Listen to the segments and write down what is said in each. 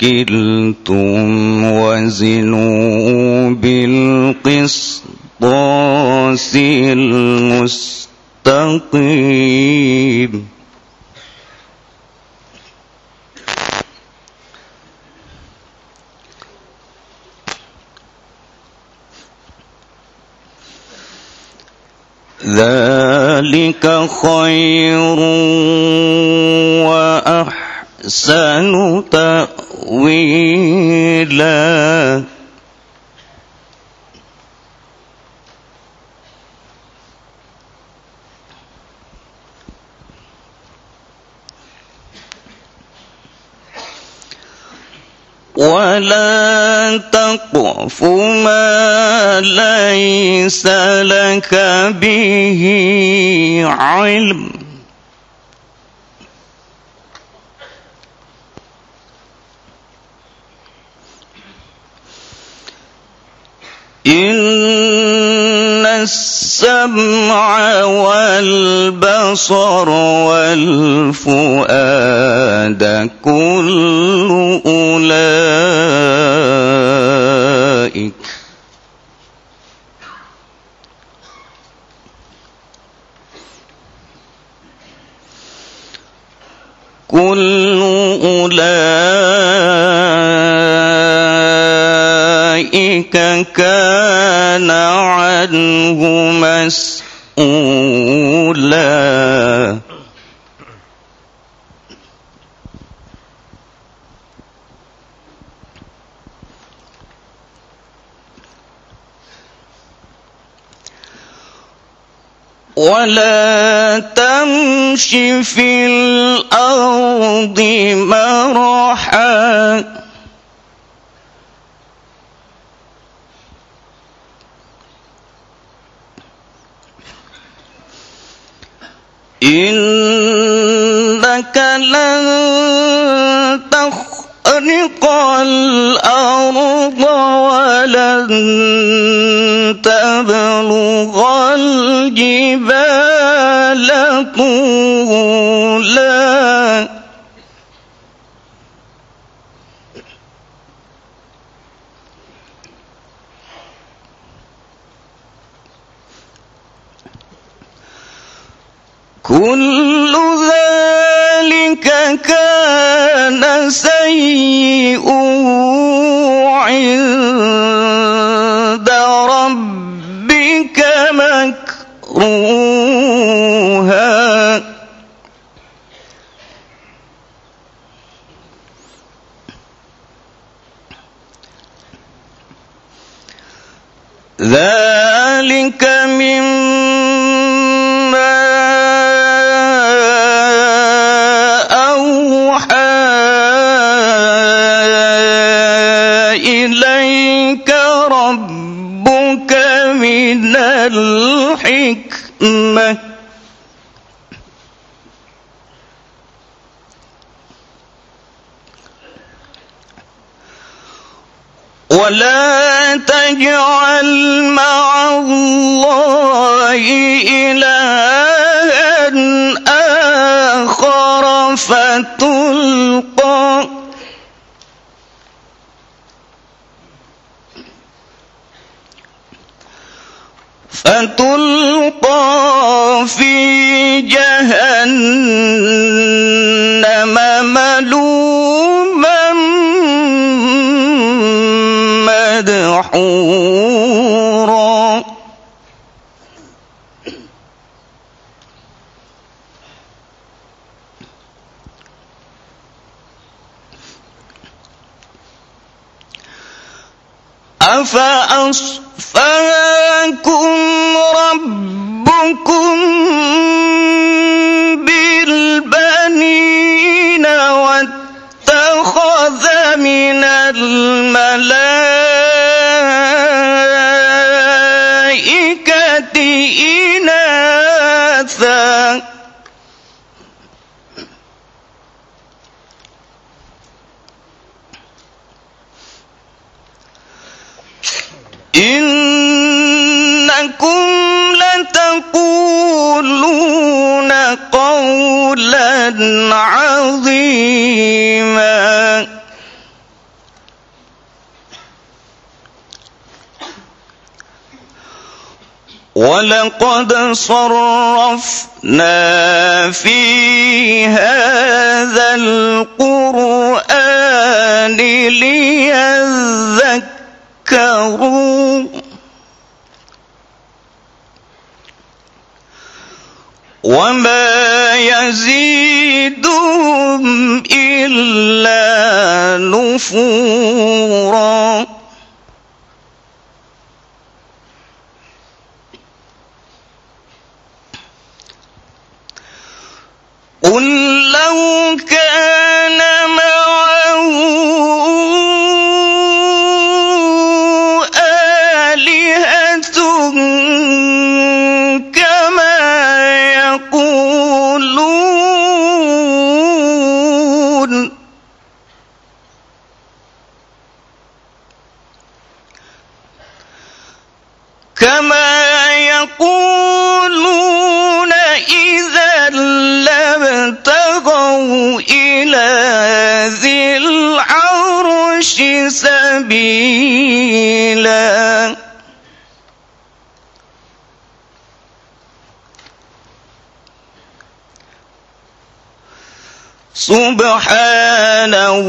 كلتم وزنوا بالقسطاس المستقيم. ذلك خير وأحسن تأويلا ولا تقف ما ليس لك به علم. السمع والبصر والفؤاد كل أولئك. كل أولئك كان عنه مسؤولا. ولا تمش في الأرض مرحا. إنك لن تخرق الأرض ولن تبلغ الجبال طولا. عند ربك مكروها. ذلك من الحكمة ولا تجعل مع الله إلها آخر فتلقى فتلقى في جهنم ملوما مدحورا. أفأصفاكم ربكم بالبنين واتخذ من الملائكة لتقولون قولا عظيما. ولقد صرفنا في هذا القرآن ليذكروا وما يزيدهم إلا نفورا قل لو كان معه آلهة كما يقولون إذا لابتغوا إلى ذي العرش سبيلا. سبحانه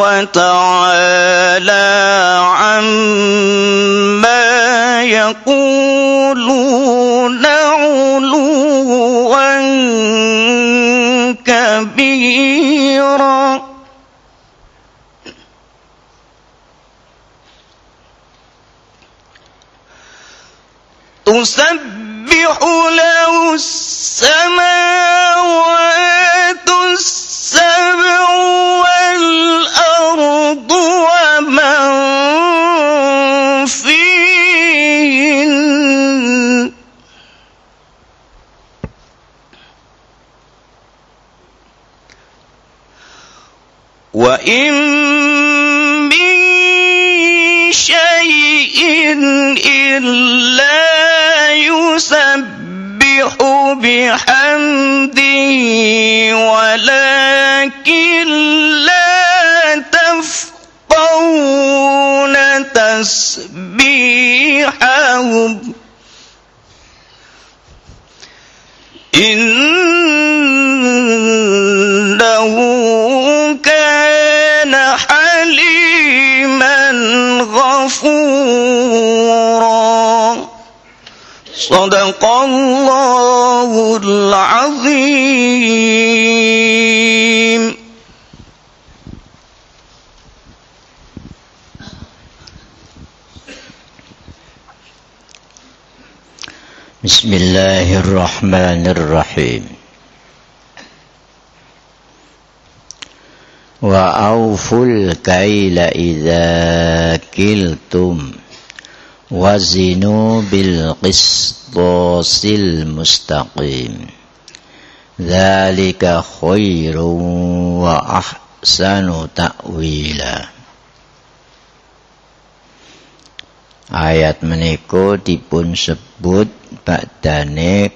وتعالى عما يقولون علوا كبيرا. تسبح له السماوات السبع والأرض ومن فيهن. وإن من شيء إلا يسبح بحمده ولكن لا تفقهون تسبيحهم. إنه كان حليما غفورا. صدق الله العظيم بسم الله الرحمن الرحيم وأوفوا الكيل إذا كلتم وزنوا بالقسطاس المستقيم ذلك خير وأحسن تأويلا ayat menika dipun sebut badane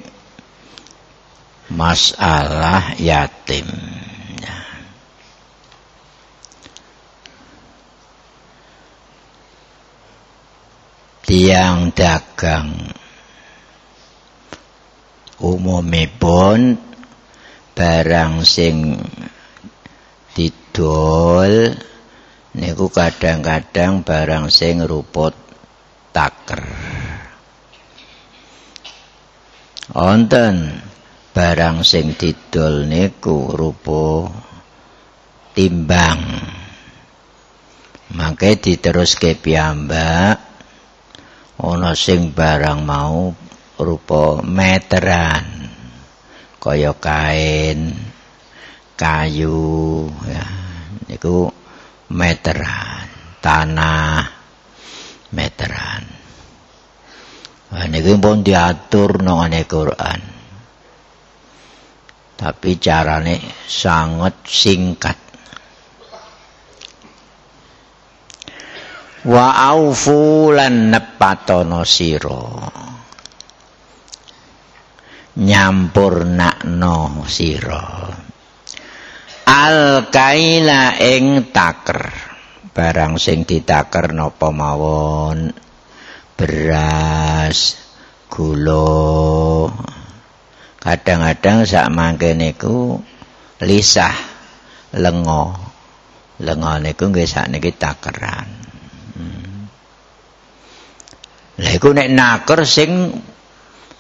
masalah yatim Tiang dagang. Umumipun barang sing didol niku kadang-kadang barang sing ruput taker. Wonten barang sing didol niku rupa timbang. Mangke diteruske piyambak ana sing barang mau rupa meteran kaya kain kayu ya. Niku meteran tanah meteran. Wah niku pun diatur nang Quran. Tapi carane sangat singkat wa aufu lan nepatono sira. Nyampurnakno sira. Al kaila ing taker. Barang sing ditaker napa mawon? Beras gula. Kadang-kadang sak mangke niku lisah lengo lengo niku nggih sak niki takeran Lah iku nek naker sing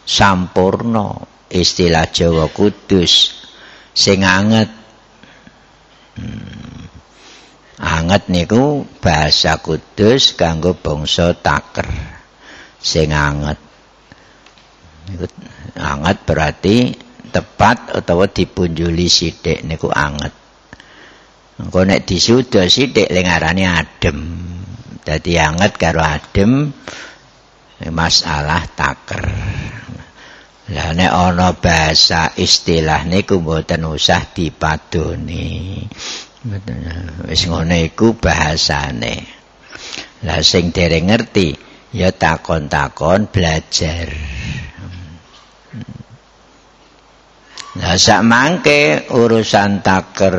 sampurna istilah Jawa Kudus sing anget. Hmm. Anget niku bahasa Kudus kanggo bangsa taker. Sing anget. Niku anget berarti tepat utawa dipunjuli sithik niku anget. Engko nek disuda sithik lengarane adem. Dadi anget karo adem masalah taker. Lah nek ana bahasa istilah niku mboten usah dipadoni. Wis ngene iku bahasane. Lah sing dereng ngerti ya takon-takon belajar. Lah sak mangke urusan taker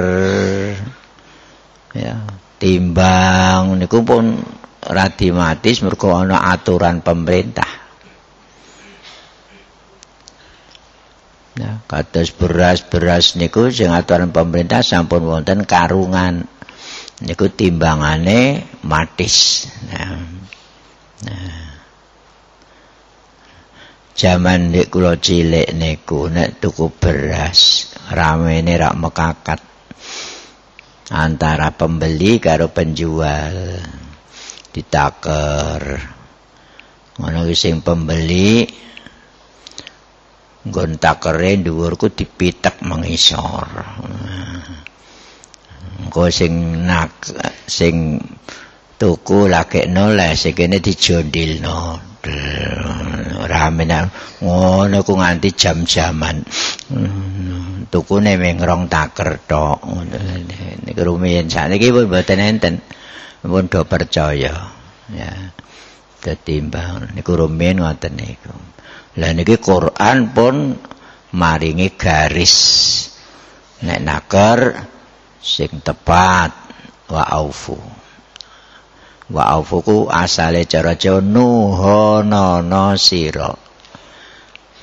ya timbang niku pun radimatis mergo ana aturan pemerintah. Nah, kados beras-beras niku sing aturan pemerintah sampun wonten karungan. Niku timbangane matis. Nah. nah. Zaman nek kula cilik niku nek tuku beras ramene rak mekakat antara pembeli karo penjual. Ditaker. Ngono sing pembeli nggon takere dhuwurku dipitek mengisor. Engko sing nak sing tuku lagi noleh sing kene dijondilno. Rame ngono ku nganti jam-jaman. Tuku ne rong taker tok. Niku rumiyin. Sakniki mboten enten pun do percaya. Ya. Ketimbang niku rumen ngoten niku. Lah niki Quran pun maringi garis. Nek naker sing tepat wa aufu. Wa aufu ku asale cara Jawa nuhono sira.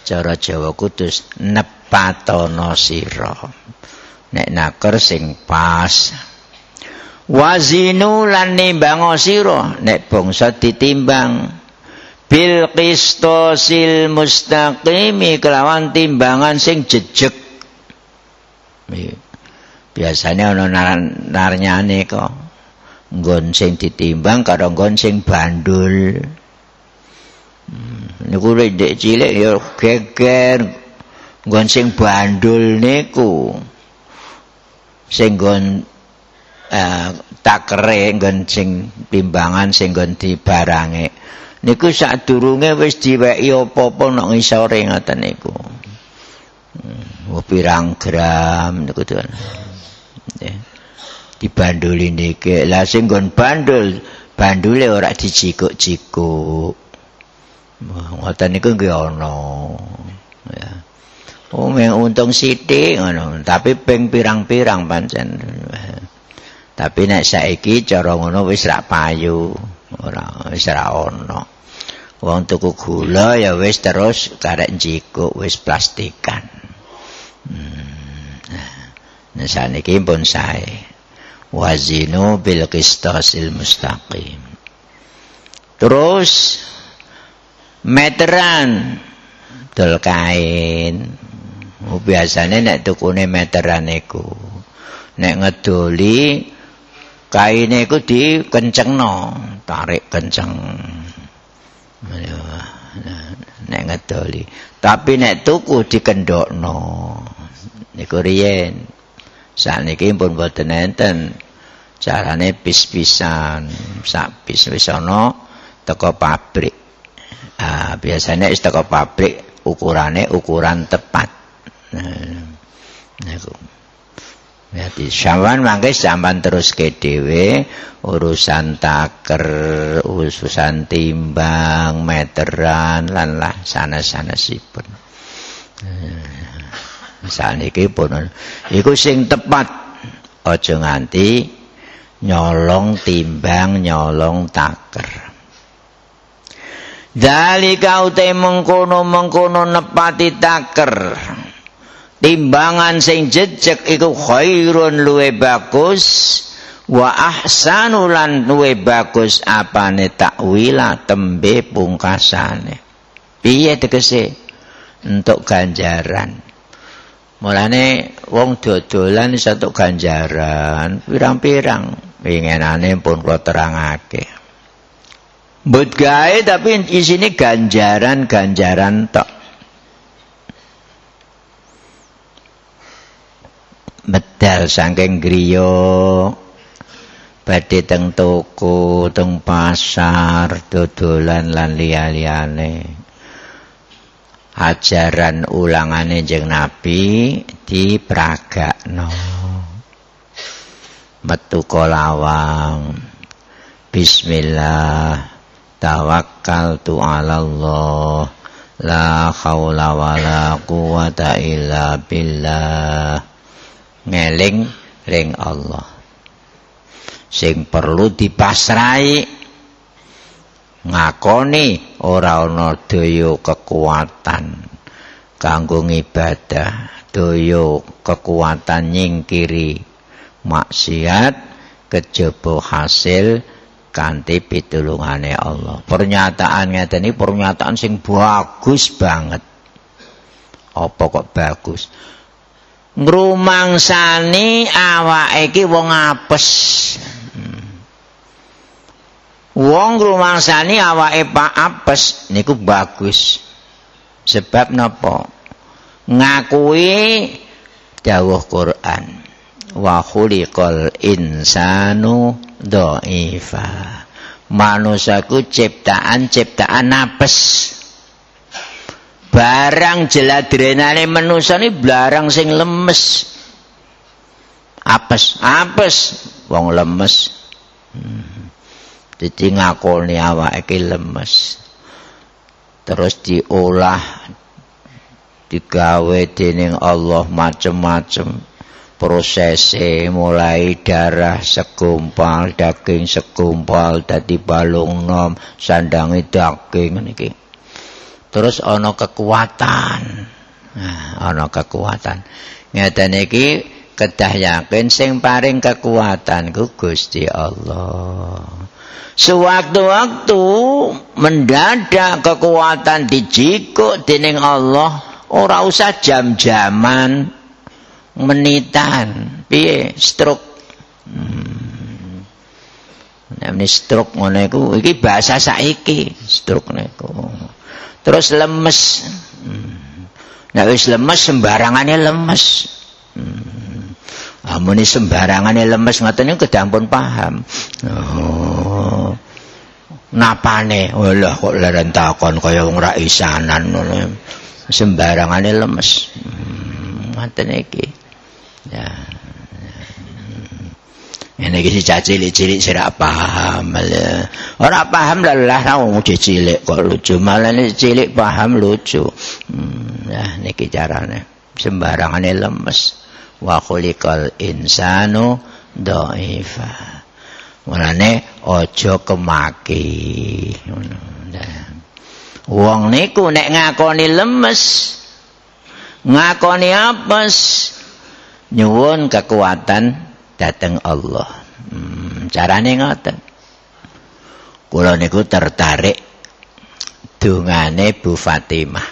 Cara Jawa kudus nepatono sira. Nek naker sing pas wazinu lan nimbang sira. Nek bangsa ditimbang bil qistosil mustaqimi kelawan timbangan sing jejeg. Biasanya ana narnyane kok. Nggon sing ditimbang karo nggon sing bandul. Hmm, niku rek cilik ya geger. Nggon sing bandul niku. Sing nggon uh, takere nggon sing timbangan sing nggon dibarange. Niku sadurunge wis diweki apa-apa nang ngisore ngoten niku. Hmm, pirang gram niku to yeah. dibanduli niki. Lah sing nggon bandul bandule ora dijikuk-jikuk. Ngoten niku nggih ana. Ya. Oh untung sithik ngono. Tapi ping pirang-pirang pancen tapi nek saiki cara ngono wis ra payu ora wis ra ana wong tuku gula ya wis terus karek jikuk wis plastikan. Hmm. nah saniki pun sae. Wazinu bil qistasil mustaqim. Terus meteran. Dol kain. Biasane nek tukune meteran iku nek ngedoli kaine iku dikencengno tarik kenceng. Nek ngedoli. Tapi nek tuku dikendokno. Niku riyen. Sakniki pun boten enten. Carane pis-pisan sak pis wis ana teko pabrik. Ah, biasanya wis teko pabrik ukurane ukuran tepat. Nah, niku. Ya di Syawan mangke sampean terus ke dhewe urusan taker, urusan timbang, meteran lan lah sana-sanasipun. Nah, saniki pun iku sing tepat aja nganti nyolong timbang, nyolong taker. Dalika utai mengkono-mengkono nepati taker. Timbangan sing jejek iku khairun luwe bagus wa ahsanu lan luwe bagus apane takwila tembe pungkasane. Piye tegese untuk ganjaran. Mulane wong dodolan satu ganjaran pirang-pirang pengenane pun kula terangake. Mbut gawe tapi isine ganjaran-ganjaran tok. Medal saking griya badhe teng toko, teng pasar, dodolan lan liya-liyane. Ajaran ulangane jeng Nabi dipragakno. Metu kolawang. Bismillah. tawakkaltu 'ala Allah la haula wala quwata illa billah ngeling ring Allah sing perlu dipasrai ngakoni ora ana daya kekuatan kanggo ibadah daya kekuatan nyingkiri maksiat kejaba hasil kanthi pitulungane Allah. Pernyataan ngeten iki pernyataan sing bagus banget. Apa kok bagus? Ngrumangsani awake iki wong apes. Wong ngrumangsani awake pak apes niku bagus. Sebab napa? Ngakui dawuh Quran. Wa khuliqal insanu dhaifa. Manusaku ciptaan ciptaan apes. Barang jeladrenane manusa ni barang sing lemes. Apes, apes wong lemes. Hmm. Dadi ngakoni awake iki lemes. Terus diolah digawe dening Allah macem-macem. prosese mulai darah segumpal daging segumpal dadi balung nom sandangi daging niki terus ana kekuatan. Nah ana kekuatan. Ngeten iki kedah yakin sing paring kekuatan ku Gusti Allah. Sewaktu-waktu mendadak kekuatan dijikuk dening Allah ora usah jam-jaman menitan. Piye? Stroke. Hmm. namanya stroke ngono iku. Iki bahasa saiki stroke niku terus lemes nek wis lemes sembarangane lemes hmm. amune sembarangane lemes ngoten niku kedampun paham oh napane walah kok leren takon kaya wong ra isanan ngono sembarangane lemes hmm. ngoten iki Ya. Ini kisah cilik-cilik saya paham. Orang paham lelah lah wong cilik kok lucu. Malah ini cilik paham lucu. Hmm, nah, ini caranya. Sembarangan lemes. Wa khuliqal insanu dhaifa. Mulane aja kemaki. Wong niku nek ngakoni lemes, ngakoni apes, nyuwun kekuatan dateng Allah. Hmm, carane ngoten. Kula niku tertarik dungane Bu Fatimah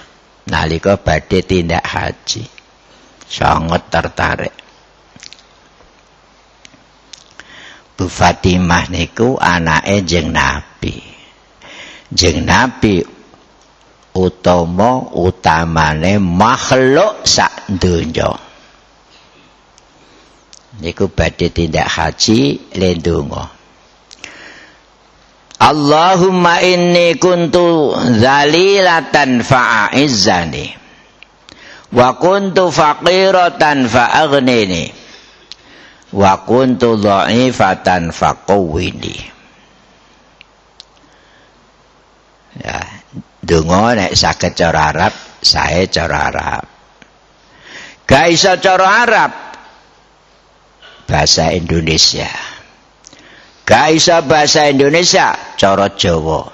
nalika badhe tindak haji. Sangat tertarik. Bu Fatimah niku anake jeng Nabi. Jeng Nabi utama utamane makhluk sak donya. Niku badhe tindak haji lendungo Allahumma inni kuntu zalilatan fa'aizzani. Wa kuntu faqiratan fa'aghnini wa kuntu dha'ifatan faqawwini. Ya donga nek saged cara Arab sae cara Arab. Gak iso cara Arab bahasa Indonesia. Gak bisa bahasa Indonesia, cara Jawa.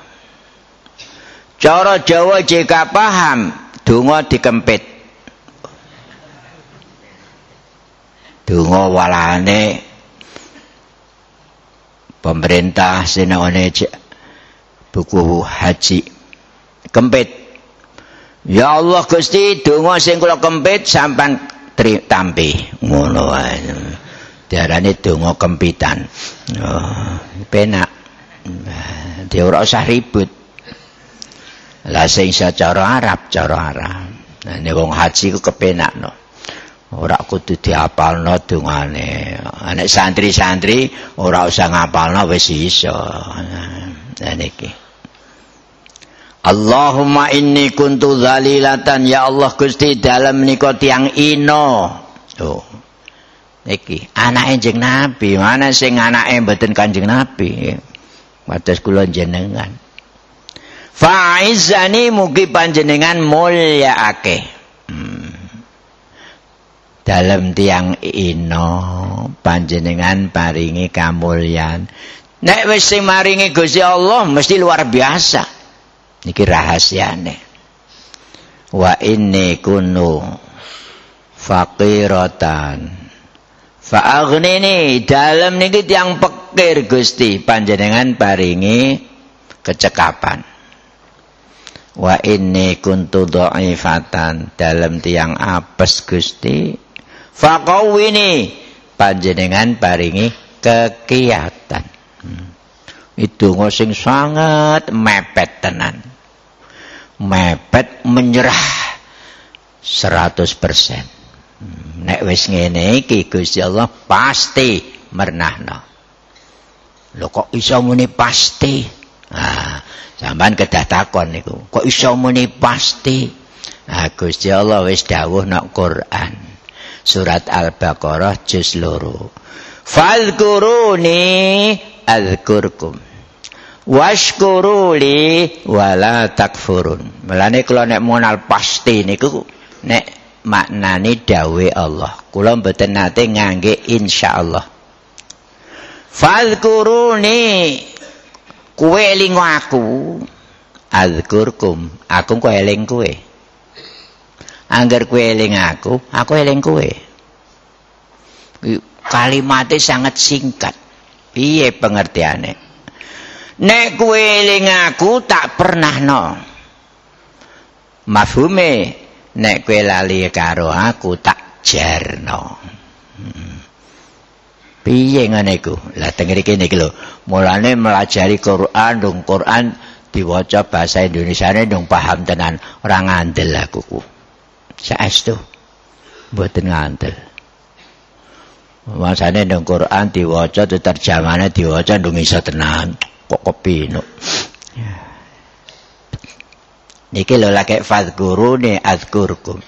Cara Jawa jika paham, dungo dikempit. Dungo walane pemerintah sinone buku haji kempit. Ya Allah Gusti, dungo sing kula kempit sampan tampi ngono wae. Diarani donga kempitan. Oh, penak. Dia ora usah ribut. Lah sing secara Arab, cara Arab. Nah, nek wong haji ku kepenakno. Ora kudu diapalno dongane. Nek santri-santri ora usah ngapalno wis iso. Nah, niki. Allahumma inni kuntu zalilatan ya Allah Gusti dalam menika tiang ino. Tuh. Iki anake Kanjeng Nabi. Mana sing anake mboten Kanjeng Nabi. Wates kula jenengan faizani mugi panjenengan mulyaake hmm. dalam tiang ino panjenengan paringi kamulyan. Nek wis sing maringi Gusti Allah mesti luar biasa. Niki rahasiane. Wa inni kunu faqiratan Fa'aghnini dalam niki tiang pekir Gusti panjenengan paringi kecekapan. Wa inni kuntu dhaifatan dalam tiang apes Gusti. Faqawini panjenengan paringi kekiatan. Hmm. Itu ngosing sangat mepet tenan. Mepet menyerah 100%. Nek wis ngene iki Gusti Allah pasti mernahno. Lho kok iso muni pasti? Ah, sampean kedah takon niku. Kok iso muni pasti? Ah, Gusti Allah wis dawuh nang Quran. Surat Al-Baqarah juz loro. Fadhkuruni adzkurkum. Washkuruli wala takfurun. Mulane kula nek monal pasti niku nek maknane dawe Allah. Kula mboten nate ngangge insyaallah. Fadhkuruni kuwe eling aku. Azkurkum, aku kok eling kowe. Angger kowe eling aku, aku eling kowe. Kalimatnya sangat singkat. Piye pengertiane? Nek kowe eling aku tak pernah no. Mafhume nek kowe lali karo aku tak jarno. Hmm. piye ngene iku? Lah teng mriki niki lho. Mulane melajari Quran dong Quran diwaca bahasa Indonesia ne dong paham tenan. Ora ngandel aku ku. Saestu. Mboten ngandel. Masane dong Quran diwaca terjemahane diwaca dong iso tenan. Kok kepinuk Niki lho lagi fadhkuruni azkurkum.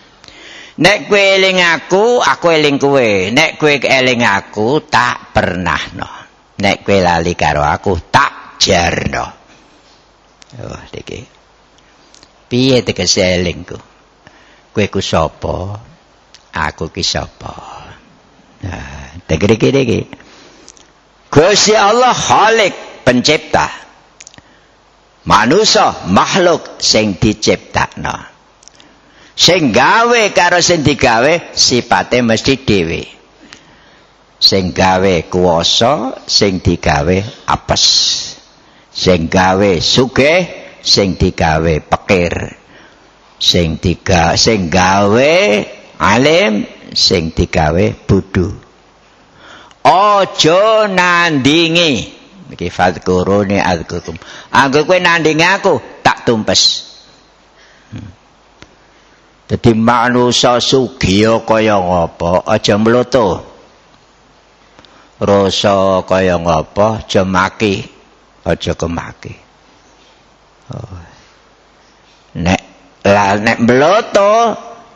nek kowe eling aku aku eling kowe. Nek kowe eling aku tak pernahno nek kowe lali karo aku tak jarno oh iki piye tegese elingku? Kowe ku sapa? Aku ki sapa? Nah tegere iki. Gusti Allah Khalik pencipta manusia makhluk sing diciptakno. Sing gawe karo sing digawe sipate mesti dhewe. Sing gawe kuwasa sing digawe apes. Sing gawe sugih sing digawe pekir. Sing diga sing gawe alim sing digawe bodho. Aja nandingi iki fadkurune azkurum anggo kowe nandingi aku tak tumpes hmm. dadi manusa sugiya kaya ngapa aja mloto rasa kaya ngapa aja maki aja kemaki oh. nek la nek mloto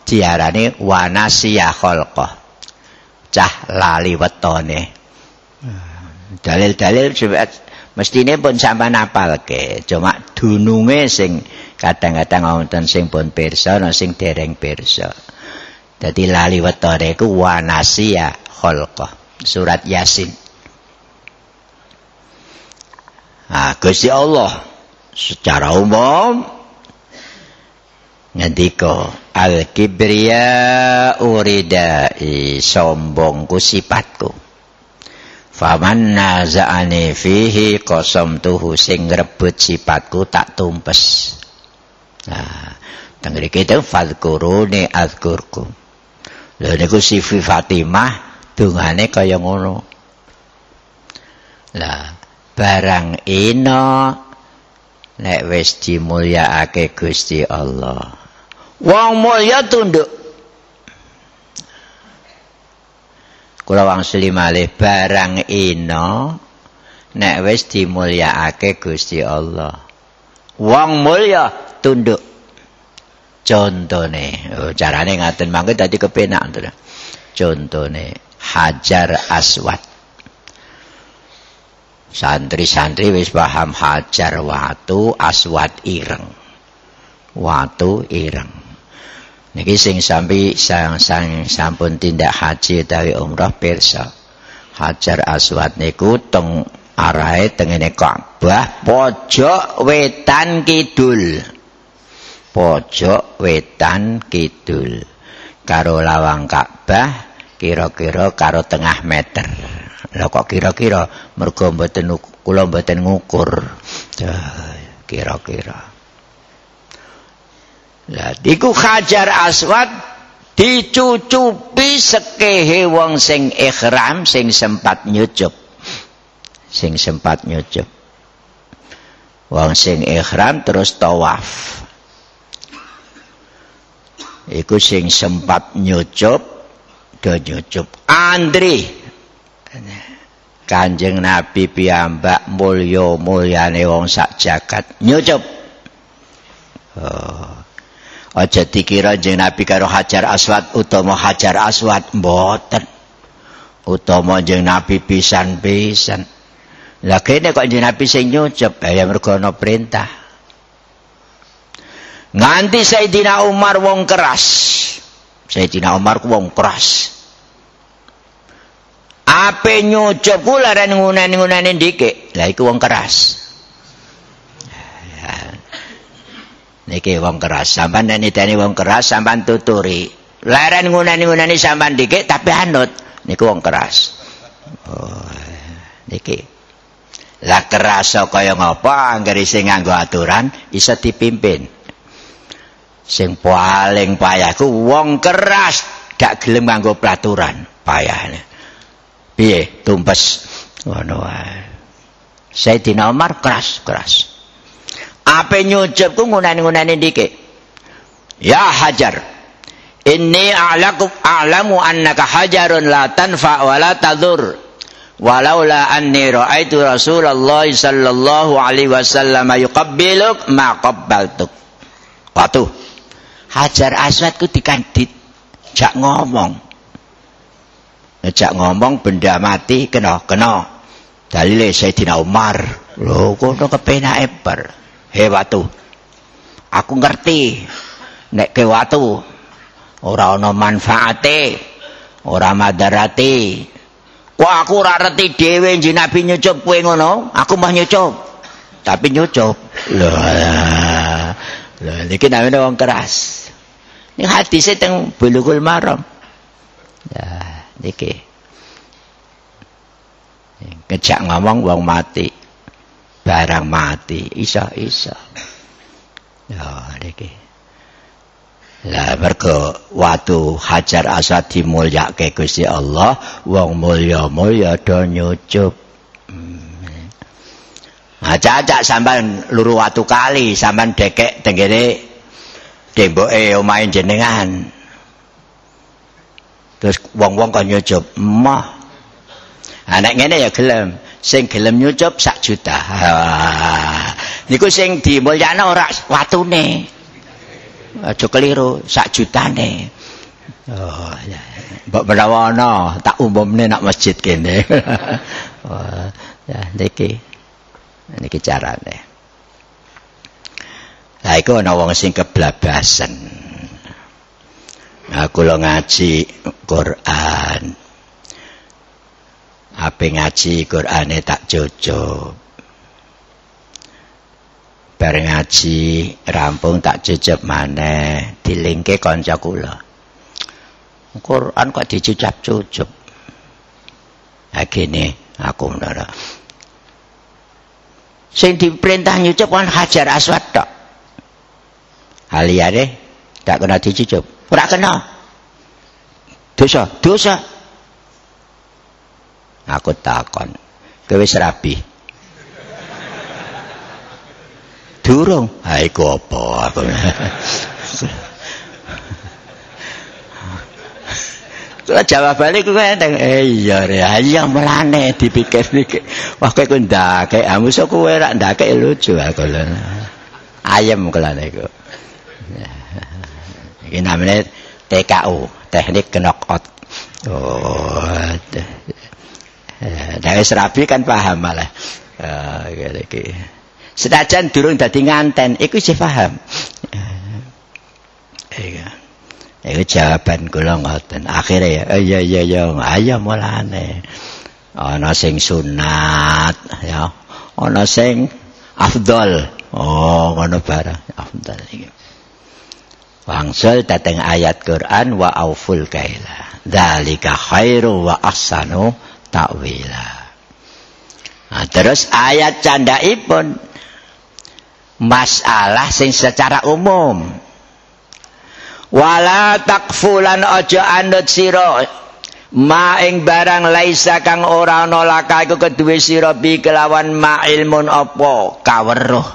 diarani wanasiya khalqa cah lali wetone. Dalil-dalil mestine pun sampean apalke, cuma dununge sing kadang-kadang wonten sing pun pirsa ana sing dereng pirsa. Dadi lali wetone iku wanasiya khalqa. Surat Yasin. Ah, Gusti Allah secara umum ngendika al kibriya uridai sombongku sifatku faman naza'ani fihi kosom tuhu sing rebut sifatku tak tumpes. Nah tengeri kita fadkuruni azkurku. Lho niku si Fatimah dungane kaya ngono. Lah barang ino nek wis dimulyakake Gusti Allah. Wong mulya tunduk. Kula wangsuli malih barang ina nek wis dimulyakake Gusti Allah. Wong mulya tunduk. Contone, oh, carane ngaten mangke dadi kepenak to. Contone Hajar Aswad. Santri-santri wis paham Hajar watu, Aswad ireng. Watu ireng. Niki sing sampai sang sang sampun tindak haji utawi umrah pirsa? Hajar Aswad niku teng arahe tengene Ka'bah. Pojok wetan kidul. Pojok wetan kidul. Karo lawang Ka'bah kira-kira karo tengah meter. Lha kok kira-kira? Mergo mboten kula mboten ngukur. Kira-kira Lah iku Hajar Aswad dicucupi sekehe wong sing ikhram sing sempat nyucup. Sing sempat nyucup. Wong sing ikhram terus tawaf. Iku sing sempat nyucup do nyucup. Andri Kanjeng Nabi piyambak mulya mulyane wong sak jagat nyucup. Oh. Aja dikira jeneng Nabi karo Hajar Aswad utama Hajar Aswad mboten. Utama jeneng Nabi pisan-pisan. Lah kene kok jeneng Nabi sing nyucup ya mergo ana perintah. Nganti Sayyidina Umar wong keras. Sayyidina Umar ku wong keras. Ape nyucup ku laren ngunan-ngunane ndike. Lah iku wong keras. Niki wong keras. Sampean niteni wong keras sampean tuturi. Leren ngunani-ngunani sampean dikit tapi anut. Niku wong keras. Oh niki. Lah keras kaya ngapa anggere sing nganggo aturan iso dipimpin. Sing paling payah ku wong keras. Gak gelem nganggo peraturan. Payahne piye? Tumpes. Ngono wae. Sayyidina Umar keras keras Apa nyucup ku ngunani-ngunani dikit. Ya hajar. Inni a'lakum a'lamu annaka hajarun la tanfa wa la tadur. Walaula anni ra'aitu Rasulullah sallallahu alaihi wasallam yuqabbiluk ma qabbaltuk. Patuh. Hajar Aswad ku dikandit ngejak ngomong. Ngejak ngomong benda mati kena kena. Dalile Sayyidina Umar. Lho kono kepenake bar. He watu. Aku ngerti nek ke watu ora ana manfaate, ora madarate. Kok aku ora ngerti dhewe jeneng Nabi nyucup kowe ngono, aku mah nyucup. Tapi nyucup. Lho. Lho iki namanya wong keras. Ini hadisnya teng Bulughul Maram. Ya, niki. Ngejak ngomong wong mati. Barang mati, isa-isa. Ya, niki. Lah mergo watu Hajar Aswad dimulyake Gusti Allah, wong mulya-mulya do nyucup. Hmm. Acak-acak sampean luru watu kali, sampean dekek tenggene temboke omahe jenengan. Terus wong-wong kok nyucup, "Mah." Anak ngene ya gelem. Sing gelem nyucup sak juta. Niku sing dimulyana ora watune. aja keliru sak jutane. Oh ya. Mbok menawa tak umumne nak masjid kene. Oh ya niki. Niki carane. Lah iku ana wong sing keblabasen aku lo ngaji Quran ape ngaji Qurane tak cocok bareng ngaji rampung tak jejeb maneh dilingke kanca kula. Quran kok dicucap-cucup ha gene aku ngono sing diperintah nyucup kan hajar aswad tok. Haliyane tak kena dicucup ora kena. Dosa dosa aku takon kowe wis rabi durung ha iku apa aku Kula jawab balik kuwi enteng. Eh iya re, iya melane dipikir iki. Wah kowe ku ndake, ah musuh kowe rak ndake lucu aku lho. Ayem kula niku. Iki namanya TKU, teknik knock out. Oh. Dari serapi kan paham malah. Ah, iki. Senajan durung dadi nganten, iku isih paham. Iya. Iku jawaban kula ngoten. Akhire ya, iya iya iya, ayo mulane. Ana sing sunat, ya. Ana sing afdol. Oh, ngono barang afdol iki. Wangsul dateng ayat Quran wa auful kaila. Dzalika khairu wa ahsanu ta'wila. Nah, terus ayat candaipun masalah sing secara umum. Wala takfulan aja anut sira. Ma ing barang laisa kang ora ana laka iku keduwe sira bi kelawan ma ilmun apa? Kaweruh.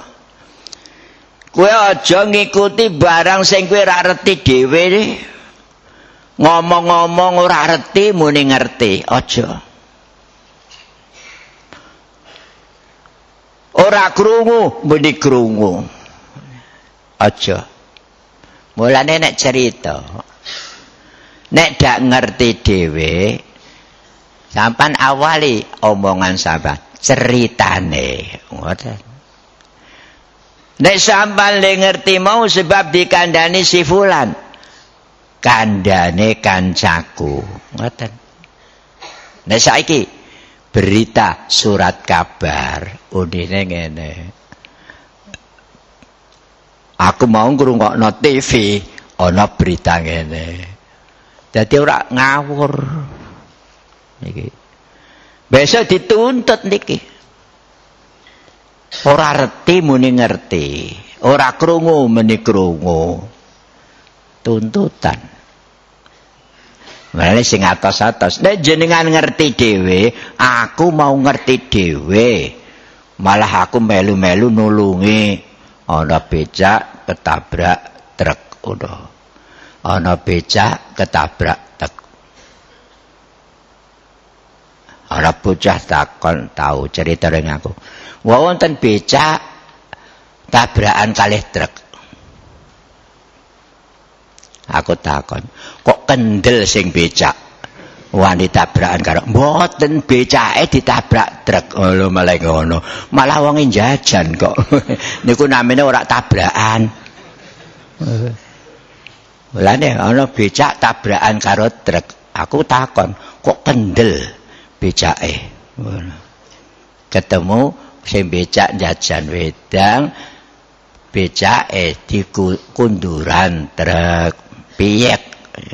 Kowe aja ngikuti barang sing kowe ora reti dhewe ngomong-ngomong ora reti muni ngerti. Aja ora krungu muni krungu. Aja. Mulane nek cerita nek dak ngerti dhewe sampan awali omongan sahabat ceritane. Ngoten. Nek sampan le ngerti mau sebab dikandani si fulan kandane kancaku. Ngoten. Nek saiki berita surat kabar. Unine ngene. Aku mau ngrungokno TV ana berita ngene. Dadi ora ngawur. Niki. Besok dituntut niki. Ora reti muni ngerti. Ora krungu muni krungu. Tuntutan Mulane sing atos-atos, nek jenengan ngerti dhewe, aku mau ngerti dhewe. Malah aku melu-melu nulungi ana becak ketabrak truk udah. Ana becak ketabrak truk. Ana bocah takon tahu cerita ring aku. Wonten becak tabrakan kalih truk. Aku takon, kok kendel sing becak? Wanita tabrakan karo mboten becake ditabrak truk. Lho malah ngono. Malah wong jajan kok. Niku namine ora tabrakan. Mulane ana becak tabrakan karo truk aku takon kok kendel becake? Ketemu sing becak jajan wedang becake dikunduran truk piyek.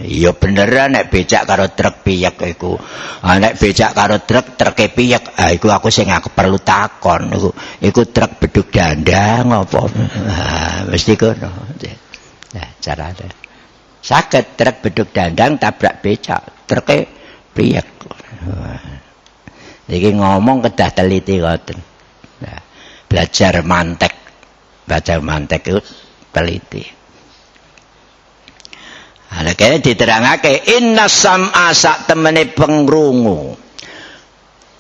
Ya beneran nek becak karo truk piyek iku. Ah nek becak karo truk truke piyek. Ah iku aku sing aku perlu takon iku iku truk beduk dandang apa? Ah mesti kono nah carane. Saged truk beduk dandang tabrak becak truke piyek. Iki ngomong kedah teliti ngoten. Nah, belajar mantek. Belajar mantek itu teliti Ana kene diterangake inna sam'a sak temene pengrungu.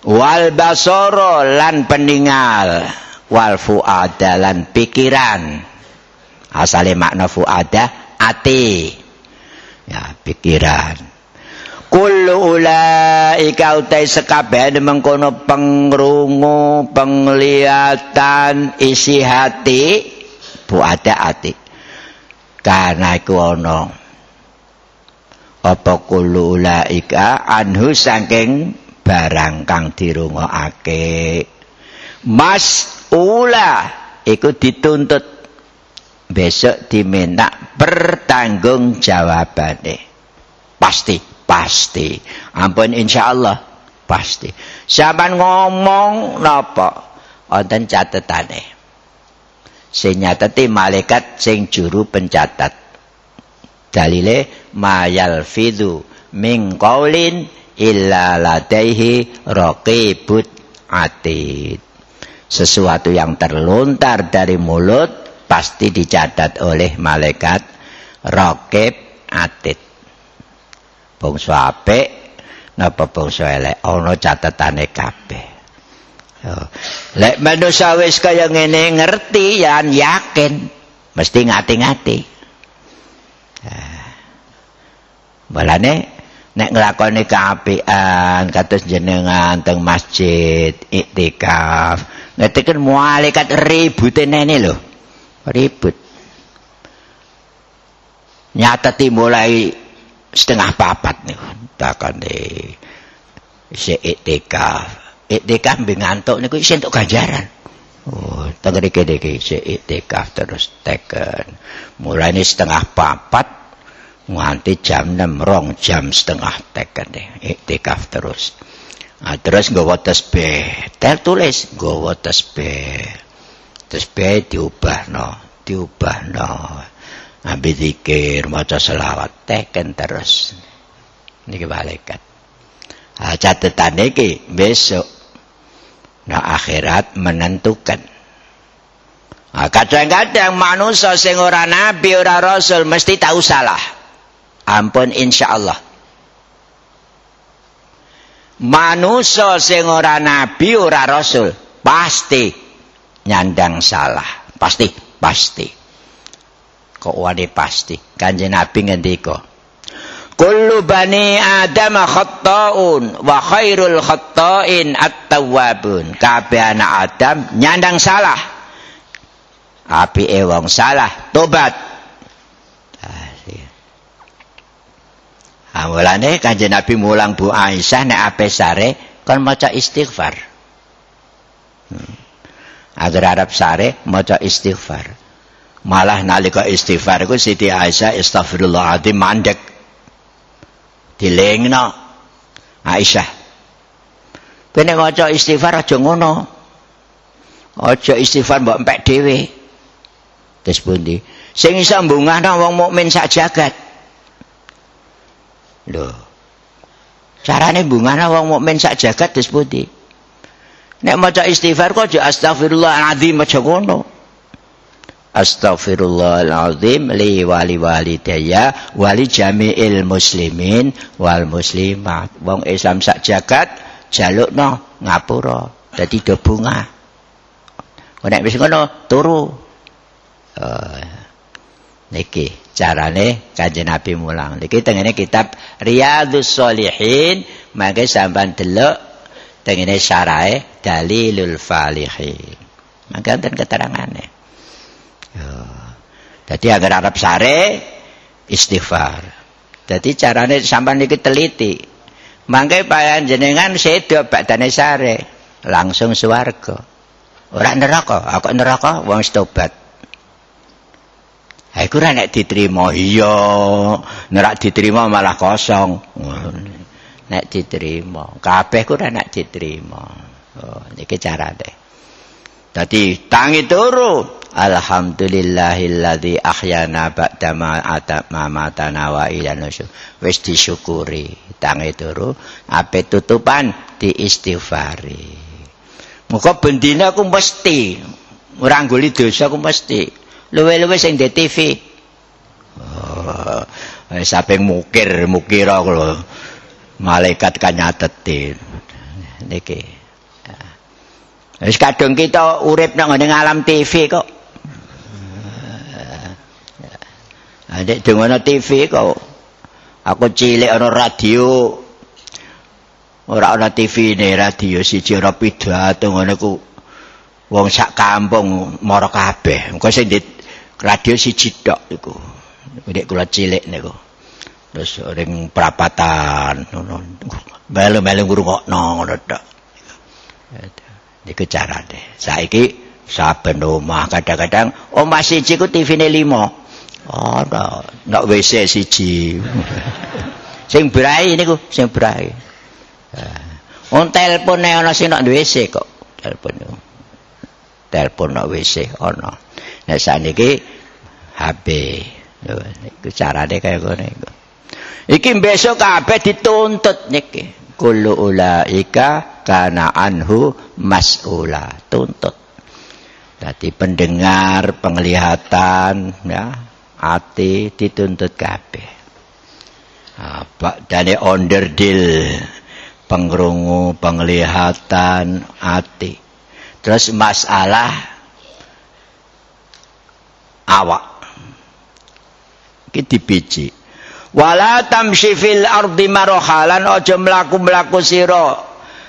Wal basara lan peningal. Wal fuada lan pikiran. Asale makna fuada ati. Ya pikiran. Kullu ulaika utai sekabeh mengkono pengrungu penglihatan isi hati fuada ati. Karena iku ana apa kulo ulaika anhu saking barang kang dirungokake. Mas ula iku dituntut. Besok diminta pertanggung jawabane pasti pasti. Ampun insyaallah pasti. Sampean ngomong napa? Wonten catetane sing nyateti malaikat sing juru pencatat dalile mayal fidu min qaulin illa ladaihi raqibut atid. Sesuatu yang terlontar dari mulut pasti dicatat oleh malaikat raqib atid. Bangsa apik napa bangsa elek? Ana catetane kabeh. Lek manusia wis kaya ngene ngerti ya yakin. Mesti ngati-ngati Balane nek nglakoni kaapian kados jenengan teng masjid iktikaf. Ngeteken malaikat ribut nene lho. Ribut. Nyatati mulai setengah papat nih takane si iktikaf. Iktikaf ngantuk niku isih entuk ganjaran Tengeri kene iki si iktikaf terus teken. Mulai ini setengah papat nganti jam 6 rong jam setengah teken deh. Iktikaf terus. Nah, terus nggawa tasbih tertulis nggawa tasbih tasbih diubahno diubahno. Ambil zikir maca selawat teken terus. Niki malaikat. Nah, catatan iki besok nah akhirat menentukan. Nah, kadang-kadang manusia sing ora nabi ora rasul mesti tahu salah. Ampun insyaallah. Manusa sing ora nabi ora rasul pasti nyandang salah. Pasti pasti. Kok wani pasti? Kanjeng nabi ngendika kullu bani adam khata'un wa khairul khata'in at-tawwabun kabeh anak adam nyandang salah api wong salah tobat Awalane Kanjeng Nabi mulang Bu Aisyah nek ape sare kon maca istighfar. Hmm. Agar Arab sare maca istighfar. Malah nalika istighfar iku Siti Aisyah astagfirullahaladzim mandek. Dilengno Aisyah. Kene maca istighfar aja ngono. Aja istighfar mbok empek dhewe. Terus pundi? Sing iso mbungahno wong mukmin sak jagat. Lho. Carane bungana wong mukmin sak jagat wis pundi? Nek maca istighfar kok aja astagfirullahalazim aja ngono. Astaghfirullahalazim li wali walidayya wali jami'il muslimin wal muslimat. Wong Islam sak jagat jalukno ngapura. Dadi do bunga. Nek wis ngono turu. Uh, niki carane kanjeng Nabi mulang niki tengene kitab Riyadhus Shalihin mangke sampean delok tengene syarae Dalilul Falihin mangke wonten keterangane yo dadi agar Arab sare istighfar. Dadi carane sampean niki teliti. Mangke panjenengan sedo badane sare langsung swarga. Ora neraka aku neraka? Wong tobat. Ha iku ora nek diterima iya. Nek diterima malah kosong. Nek diterima. Kabeh ku ora nek diterima. Oh niki carane. Dadi tangi turu alhamdulillahilladzi ahyana ba'da ma atamatana wa ila nusyur wis disyukuri tangi turu ape tutupan diistighfari Muka bendina aku mesti ora nggoli dosa aku mesti. Luwe-luwe sing di TV. Oh, sampe mukir, mukira kula. Malaikat kan nyatetin. Niki. Wis kadung kita urip nang ngene alam TV kok. Adek dengono TV kok. Aku cilik ana radio. Ora ana TV ne radio siji ora pidato ngono ku. Wong sak kampung mara kabeh. Engko sing radio siji tok iku. Nek kula cilik niku. Terus ring prapatan ngono. Melu-melu ngrungokno ngono tok. Niku carane saiki saben omah kadang-kadang omah siji ku TV-ne 5 oh ndak WC siji sing brai niku sing brai On telepon nek ana sing nak WC kok. Telepon. Telepon nak WC ana. Nek saniki HP. Iku carane kaya ngene iku. Iki besok kabeh dituntut niki. Kullu ulaika kana anhu mas'ula. Tuntut. Dadi pendengar, penglihatan, ya, hati dituntut kabeh. Apa dane onderdil pengrungu, penglihatan, hati. Terus masalah awak. Iki dibiji. Wala tamshi fil ardi marohalan aja mlaku-mlaku sira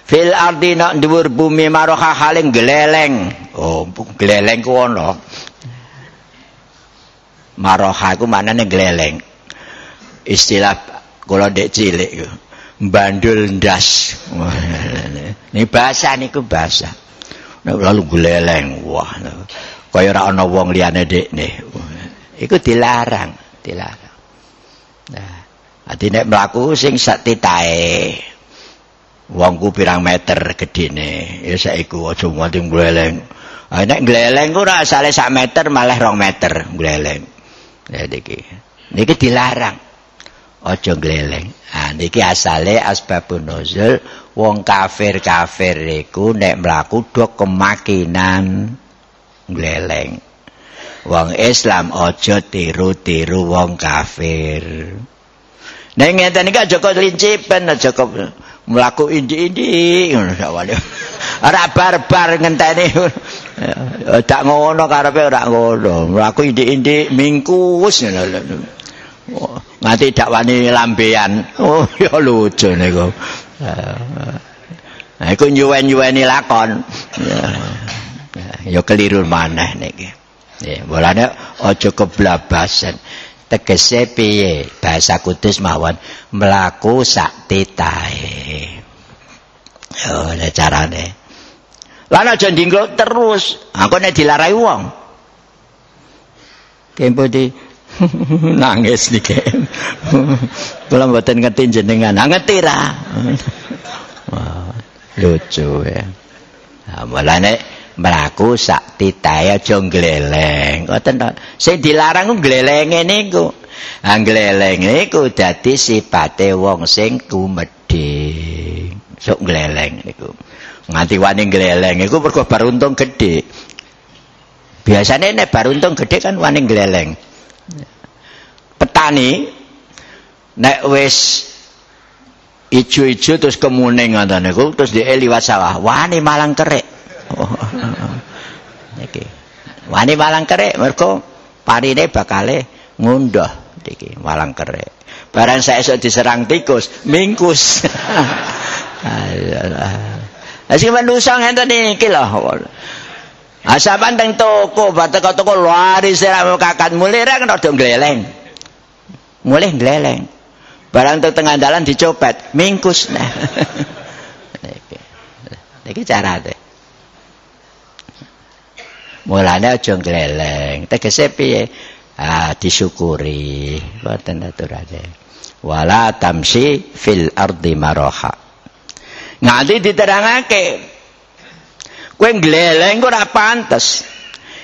fil ardi nak dhuwur bumi maroha haling gleleng. Oh, gleleng ku. Maroha iku manane gleleng. Istilah kula dek cilik ku. bandul ndas. Ini bahasa niku bahasa. Lalu gleleng, wah. Kaya ora ana wong liyane dekne. Iku dilarang, dilarang. Nah, ati nek mlaku sing sak titahe. Wongku pirang meter gedene. Ya saiku aja nganti gleleng. Ah nek gleleng ku ora asale sak meter malah rong meter gleleng. Ya iki. Niki dilarang. aja gleleng. Ha niki asale asbabun nuzul wong kafir-kafir iku nek mlaku do kemakinan gleleng. Wong Islam aja tiru-tiru wong kafir. Nek ngeten iki aja kok lincipen aja kok mlaku indi-indi ngono sawane. Ora barbar ngenteni. Tak ngono karepe ora ngono. Mlaku indi-indi mingkus ngono. Oh, nganti dak wani lambean. Oh, ya lucu niku. Nah, iku nyuwen-nyuweni lakon. Ya keliru maneh niki. Ya, bolane aja keblabasan. Tegese piye? Bahasa Kudus mawon mlaku sak titahe. Oh, nek carane. Lan aja ndinggo terus. Aku nek dilarai wong. Kempo di nangis niki. Kula mboten ngerti jenengan. Ah, ngerti ra? Lucu ya. Nah, mulane mlaku sak titahe aja gleleng. Ngoten to. Sing dilarang ku glelenge niku. Ah gleleng niku dadi sipate wong sing kumedhe. Sok gleleng niku. Nganti wani gleleng iku mergo baruntung gedhe. Biasane nek baruntung gedhe kan wani gleleng. petani nek wis ijo-ijo terus kemuning ngoten niku terus dhek liwat sawah wani malang kerik iki wani malang kerik mergo parine bakale ngundah iki walang kerek. Barang saya esok diserang tikus mingkus. Lah sing manusa ngenten iki lho. Asapan teng toko, batek toko lari sira kakat mulih ra kena do gleleng. Mulih gleleng. Barang teng tengah dalan dicopet, mingkus nah. Iki. Iki carane. Mulane aja gleleng. Tegese piye? Ah, disyukuri. Boten aturane. Wala tamsi fil ardi maraha. Nganti diterangake kowe gleleng ora pantes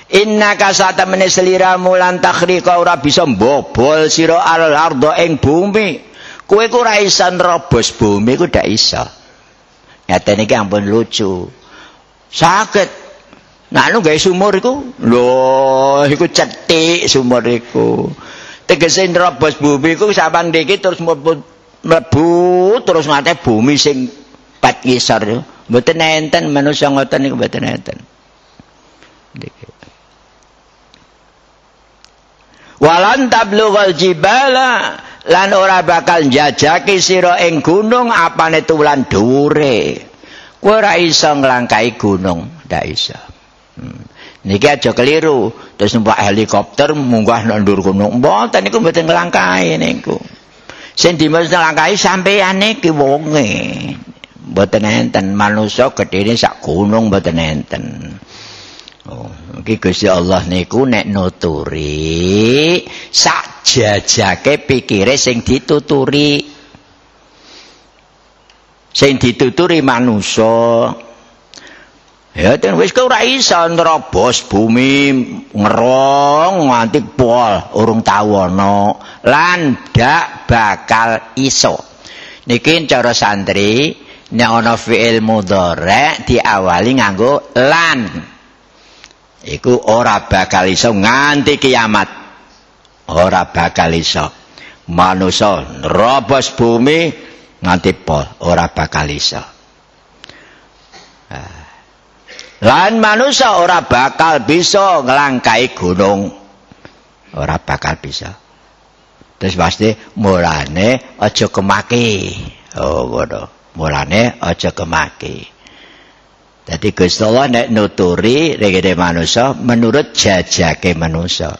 Inna kasata mene seliramu lan takhriqa ora bisa mbobol sira al ardo ing bumi. Kowe ku ora iso nerobos bumi ku ndak iso. Nyatane iki ampun lucu. Sakit. Nah lu gawe sumur iku. Lho, iku cetik sumur iku. Tegese nerobos bumi ku sampean iki terus mlebu terus ngate bumi sing pat ngisor yo mboten enten manusa ngoten niku mboten enten. Walan tablughal jibala lan ora bakal njajaki sira ing gunung apane tulan dhuwure. Kowe ora iso nglangkai gunung ndak iso. Hmm. niki aja keliru. Terus numpak helikopter munggah nang dhuwur gunung. Mboten niku mboten nglangkai niku. Sing dimaksud nglangkai sampeyan iki wonge mboten enten manusa gedene sak gunung mboten enten. Oh iki Gusti Allah niku nek nuturi sak jajake pikire sing dituturi. Sing dituturi manusa. Ya ten wis kok ora iso nrobos bumi ngerong nganti pol urung tau ana. Lan dak bakal iso. Niki cara santri nek ana fi'il mudhari diawali nganggo lan. Iku ora bakal iso nganti kiamat. Ora bakal iso. Manusa nerobos bumi nganti pol. Ora bakal iso. Lan manusa ora bakal bisa nglangkai gunung. Ora bakal bisa. Terus pasti mulane aja kemaki. Oh ngono Mulane aja kemaki. Dadi Gusti Allah nek nuturi regede manusa menurut jajake manusa.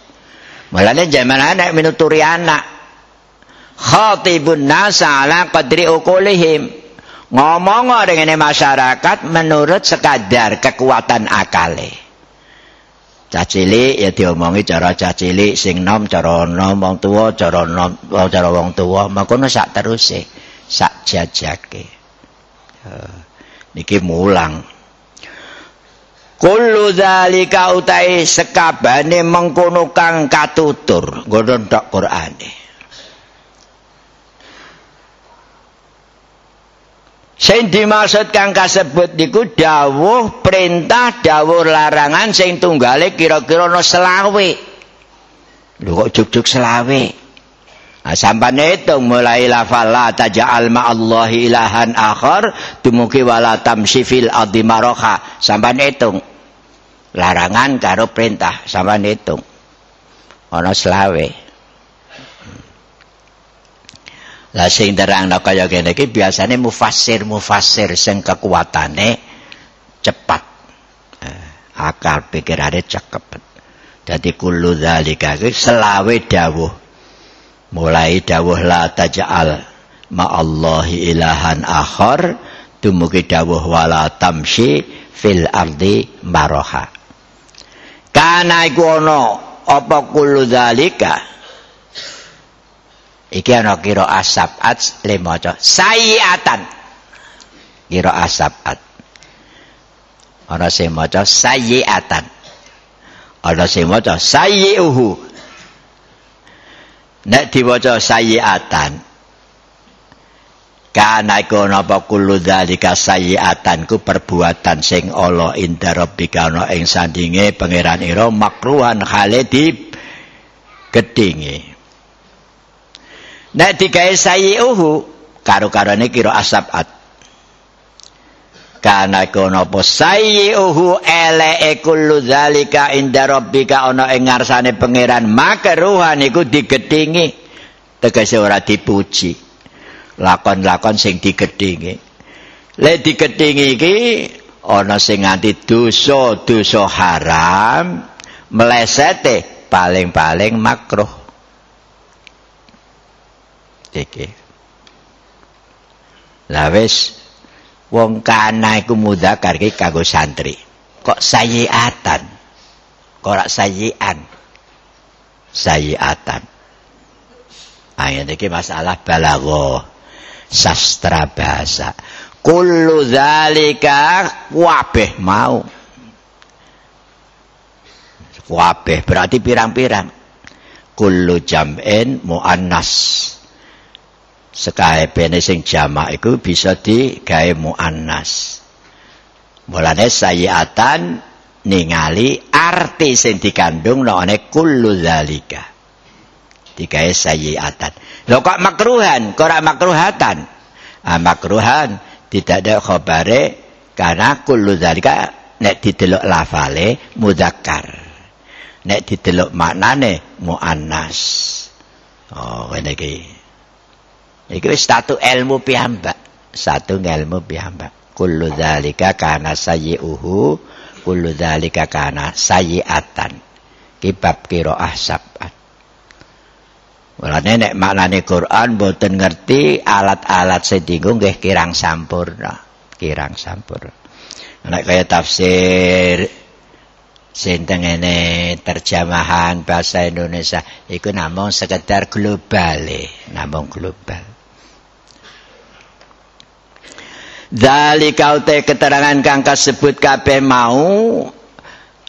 Mulane zaman nek minuturi anak khatibun nasa ala qadri ukulihim. Ngomong dengan masyarakat menurut sekadar kekuatan akale. Cacili ya diomongi cara cacili sing nom cara nom wong tuwa cara nom cara wong tuwa makono sak teruse sak jajake. Niki mulang kullu zalika utai sekabane mengkono kang katutur ngono tok Qur'ane Sing dimaksud kang kasebut niku dawuh perintah dawuh larangan sing tunggale kira-kira ana selawe. Lho kok juk-juk selawe? Nah, sampane hitung mulai lafal la taj'al ma'allahi ilahan akhar dumugi wala tamshi fil ardi maraha. Sampane hitung. Larangan karo perintah sampane hitung. Ana selawe. Lah sing terangno kaya ngene iki biasane mufassir-mufassir sing kekuatane cepat. Eh, akal pikirane cekep. Dadi kullu zalika selawe dawuh mulai dawuh la taj'al ma'allahi ilahan akhar dumugi dawuh wala tamshi fil ardi maroha. Kana iku ana apa kullu zalika iki ana kira asabat lemaca sayiatan. Kira asabat ana sing maca sayiatan. Ana sing maca sayiuhu nek diwaca sayiatan kana iku napa kullu dzalika sayiatan ku perbuatan sing ala inda rabbika ana ing sandinge pangeran ira makruhan hale di gedinge nek digawe sayiuhu karo-karone kira asabat kana kono apa? Sayyi'uhu eleke kullu zalika inda rabbika ana ing ngarsane pangeran. Makruhan iku digedhingi tegese ora dipuji. Lakon-lakon sing digedhingi le digedhingi iki ana sing nganti dosa-dosa haram melesete paling-paling makruh. Iki. La wis wong kana iku mudakar iki kanggo santri. Kok sayiatan? Kok ora sayian? Sayiatan. Ayat iki masalah balaghah sastra bahasa. Kullu zalika wabeh mau. Wabeh berarti pirang-pirang. Kullu jam'in muannas sekabehane sing jamak iku bisa digawe muannas. Mulane sayiatan ningali arti sing dikandung none kullu zalika. Digawe sayiatan. Lho kok makruhan, kok ora makruhatan? Ah makruhan tidak ada khabare karena kullu zalika nek didelok lafale mudzakkar. Nek didelok maknane muannas. Oh, ngene iki. Wis satu ilmu piyambak, satu ilmu piyambak. Kullu dzalika kana sayyi'uhu, kullu dzalika kana sayyi'atan. Ki bab qiraah sab'at. Walane nek maknane Quran mboten ngerti alat-alat sing dienggo nggih kirang sampurna, kirang sampurna. Nek kaya tafsir sing tengene terjemahan bahasa Indonesia iku namung sekedar global, namung global. Zalika uta keterangan kang kasebut kabeh mau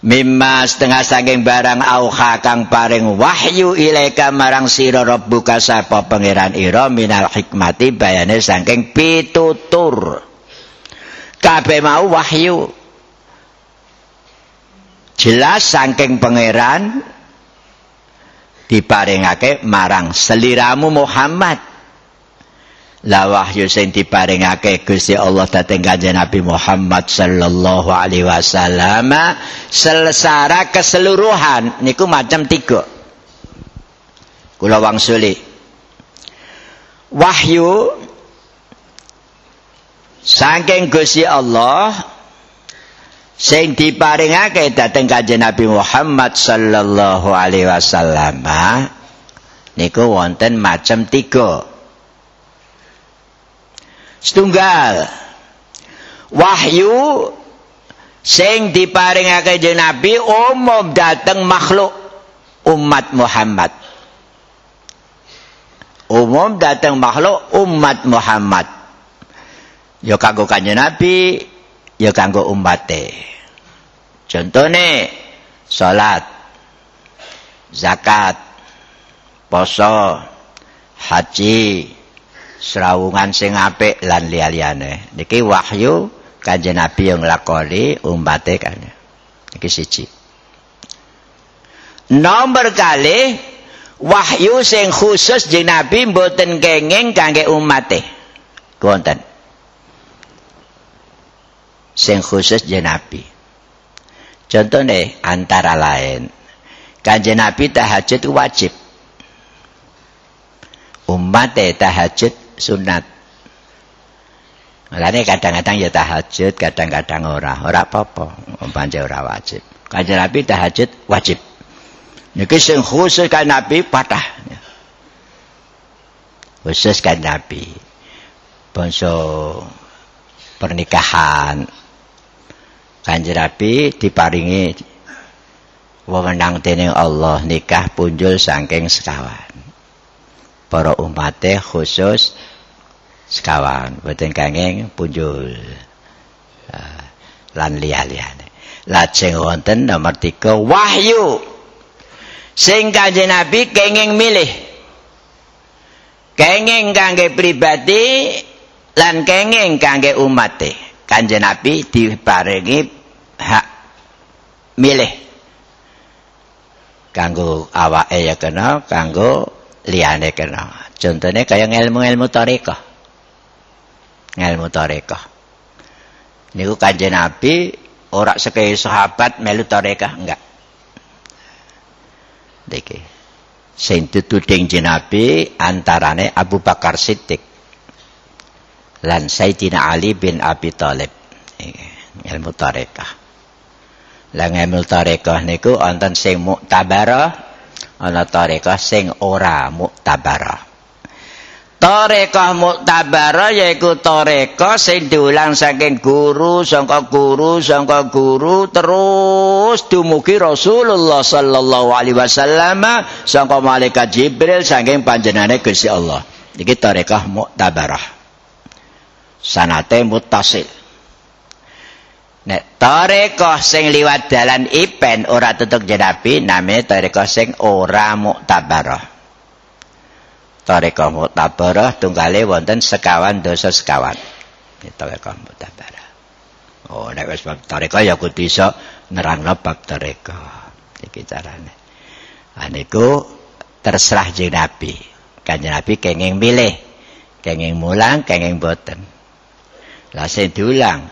mimma setengah saking barang auha kang paring wahyu ilaika marang sira rabbuka sapa pangeran ira minal hikmati bayane saking pitutur. Kabeh mau wahyu. Jelas saking pangeran diparingake marang seliramu Muhammad la wahyu sing diparingake Gusti Allah dhateng Kanjeng Nabi Muhammad sallallahu alaihi wasallam secara keseluruhan. Niku macam tiga. Kula wangsuli wahyu saking Gusti Allah sing diparingake dhateng Kanjeng Nabi Muhammad sallallahu alaihi wasallam niku wonten macam tiga setunggal. Wahyu sing diparingake dening Nabi umum dateng makhluk umat Muhammad. Umum dateng makhluk umat Muhammad. Ya kanggo kanjeng Nabi ya kanggo umate contone salat zakat poso haji serawungan sing apik lan liya-liyane. Niki wahyu Kanjeng Nabi yang nglakoni ummate kan. Iki siji. Nomor kali wahyu sing khusus jeung Nabi mboten kenging kangge ummate. Wonten. Sing khusus jeung Nabi. Contohnya antara lain Kanjeng Nabi tahajud wajib. Umat tahajud sunat. Mulane kadang-kadang ya tahajud, kadang-kadang ora. Ora apa-apa, pancen ora wajib. Kanjeng Nabi tahajud wajib. Niki sing khusus kan Nabi patah. Khusus kan Nabi. Bangsa pernikahan. Kanjeng Nabi diparingi wewenang dening Allah nikah punjul saking sekawan. Para umate khusus sekawan. Boten kanging punjul uh, lan liya-liyane lajeng wonten nomor 3 wahyu. Sing kanjeng nabi kenging milih. Kenging kangge pribadi lan kenging kangge umate. Kanjeng nabi diparingi hak milih. Kanggo awake ya kena kanggo liyane kena contohnya kaya ilmu-ilmu tarekah ilmu tarekah. Niku Kanjeng Nabi ora sekaya sahabat melu tarekah enggak. Niki. Sing dituding Nabi antarane Abu Bakar Siddiq lan Sayyidina Ali bin Abi Thalib. Ilmu tarekah. Lah ilmu tarekah niku wonten sing muktabarah ana tarekah sing ora muktabarah. Tarekah muktabarah yaiku tarekah sing diulang saking guru sangka guru sangka guru terus dumugi Rasulullah sallallahu alaihi wasallam sangka malaikat Jibril saking panjenengane Gusti Allah. Iki tarekah muktabarah. Sanate muttasil. Nek tarekah sing liwat dalan ipen ora tutuk jenabi namanya tarekah sing ora muktabarah. Tarekah Mu'tabarah tunggale wonten sekawan dosa sekawan. Tarekah Mu'tabarah. Oh, nek wis bab tarekah ya kudu iso nerangno bab tarekah. Iki carane. Lah niku terserah jeneng Nabi. Kanjeng Nabi kenging milih, kenging mulang, kenging boten. Lah sing diulang,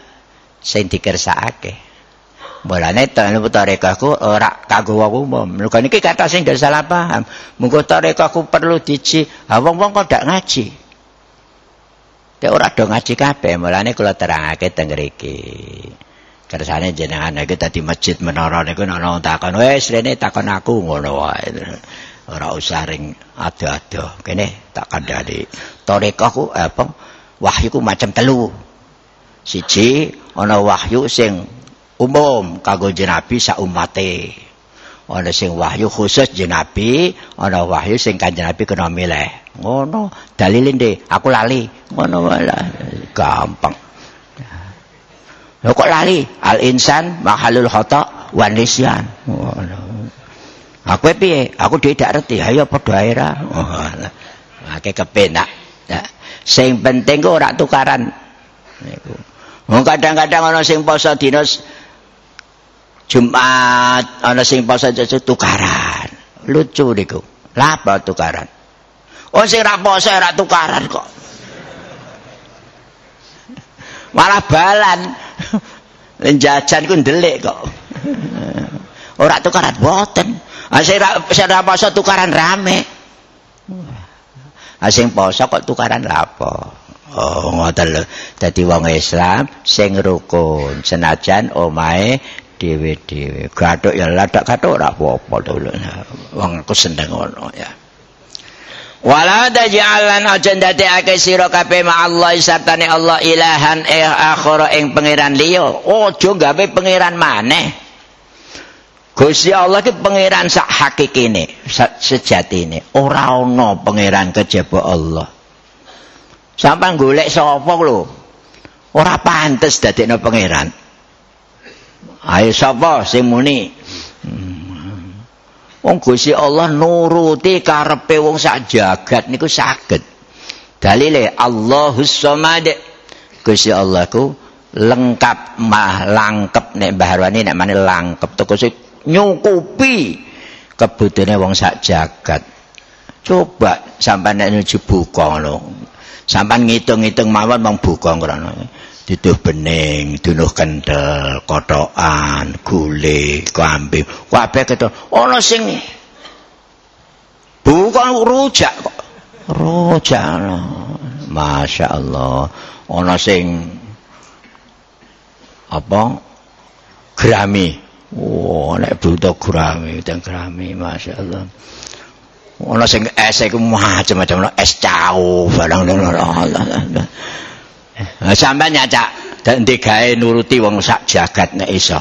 sing dikersakake. Mulane tanu tarekahku ora kanggo wong umum. Mergo niki kata sing gak salah paham. Munggo tarekahku perlu diji. Ha wong-wong kok ndak ngaji. Dek ora do ngaji kabeh. Mulane kula terangake teng mriki. Kersane jenengan iki dadi masjid menara niku ana takon, "Wes rene takon aku ngono wae." Ora usah ring ado-ado. Kene tak kandhani. Tarekahku apa? Wahyuku macam telu. Siji ana wahyu sing umum kanggo jenabi sak umate. Ana sing wahyu khusus jenabi, ana wahyu sing kanjeng Nabi kena milih. Ngono, dalile ndek, aku lali. Ngono wae gampang. Lho kok lali? Al insan mahalul khata wa nisyan. Ngono. Aku piye? Aku dhewe dak ngerti. Ayo padha ae ra. Akeh kepenak. Sing penting kok ora tukaran. Niku. Wong kadang-kadang ana sing poso dina Jumat ana sing poso tukaran. Lucu niku. Lah apa tukaran? Oh sing ra poso ora tukaran kok. Malah balan. Jajan ku ndelik kok. Ora tukaran boten. Ah sing ra sing ra poso tukaran rame. Ah sing poso kok tukaran lha? Oh ngoten lho. Dadi wong Islam sing rukun senajan omahe dhewe-dhewe. Gathuk ya ladak gathuk ora apa-apa to. Wong aku seneng ngono ya. Wala taj'alan aja ndadekake sira kabeh ma Allah sartane Allah ilahan eh akhara ing pangeran liya. Aja gawe pangeran maneh. Gusti Allah ki pangeran sak hakikine, sak sejatine. Ora ana pangeran kejaba Allah. Sampai golek sapa lho? Ora pantes dadekno pangeran. Ayo sapa sing muni? Wong Gusti Allah nuruti karepe wong sak jagat niku saged. Dalile Allahus Samad. Gusti Allah ku lengkap mah langkep nek Mbah Harwani nek mane langkep tegese nyukupi kebudene wong sak jagat. Coba sampean nek nuju buka ngono. Sampean ngitung-ngitung mawon mong buka ngono. dituh bening, dunuh kendel, kotokan, gule, kambing, kabeh ketok. Ana sing bukan rujak kok. Rujak. Masya Allah. Ana sing apa? Grami. Wah, nek buta grami, teng grami, Masya Allah. Ana sing es iku macam-macam es cau barang ngono. Nah, sampai nyacak dan digawe nuruti wong sak jagat nek iso.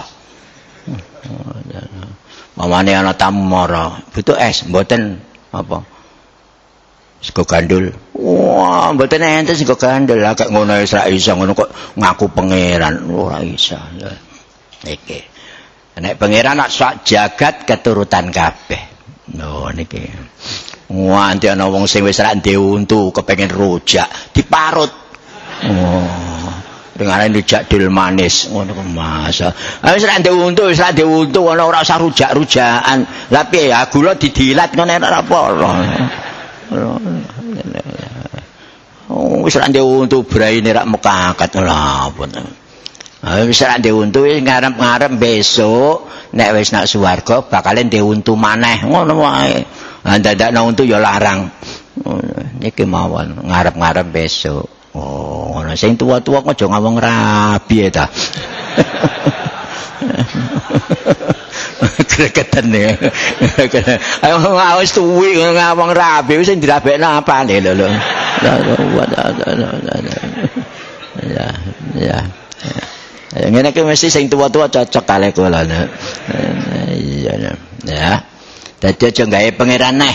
Mamane ana tamu mara, butuh es, mboten apa? Sego gandul. Wah, mboten enten sego gandul, agak ngono wis ra iso ngono kok ngaku pangeran. Ora iso. Iki. Nek pangeran sak jagat keturutan kabeh. No niki. Wah, ana wong sing wis ra ndek untu kepengin rujak, diparut. Oh. Dengane dijak dil manis ngono kok masa. Ah wis ra ndek untu, wis ra ndek untu ana ora usah rujak-rujakan. Lah piye ya gula didilat ngene ora apa. Oh wis ra ndek untu braine ra mekakat lha apa. Wis ra ndek untu wis ngarep-ngarep besok nek wis nak swarga bakal ndek untu maneh. Ngono wae. Ah dadakno untu ya larang. Niki mawon ngarep-ngarep besok. Oh ngono. Sing tuwa-tuwa aja ngomong rabi ta. Gregetan ya. Ayo ngawis tuwi ngawang rabi wis dirabekno apane lho lho. Ya, ya. Ya ngene iki mesti sing tuwa-tuwa cocok kali kula. Iya ya. Dadi aja gawe pangeran neh.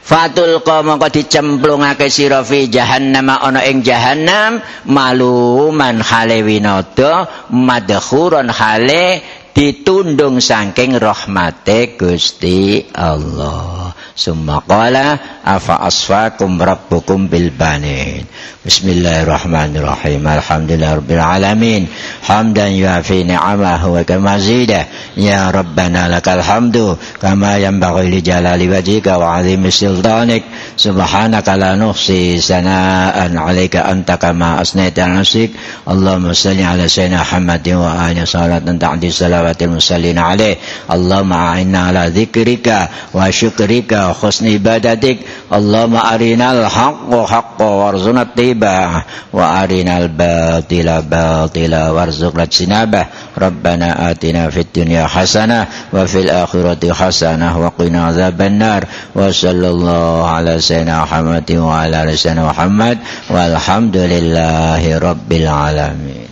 Fatul qa mongko dicemplungake sira fi jahannam ana ing jahannam maluman hale winada madkhuron hale ditundung saking rahmate Gusti Allah. Summa qala afa asfakum rabbukum bil banin. Bismillahirrahmanirrahim. Alhamdulillahirabbil alamin. Hamdan yuafi ni'amahu wa kama zida. Ya Rabbana lakal hamdu kama yanbaghi li jalali wajhika wa 'azimi sultanik. Subhanaka la nuhsi sana'an 'alaika anta kama asnaita 'ala. Allahumma salli 'ala sayyidina Muhammadin wa alihi salatan ta'di salawatil musallin 'alaihi. Allahumma a'inna 'ala dzikrika wa syukrika وحسن عبادتك. اللهم أرنا الحق حقا وارزقنا اتباعه. وأرنا الباطل باطلا وارزقنا اجتنابه. ربنا آتنا في الدنيا حسنة وفي الآخرة حسنة وقنا عذاب النار. وصلى الله على سيدنا محمد وعلى سيدنا محمد. والحمد لله رب العالمين.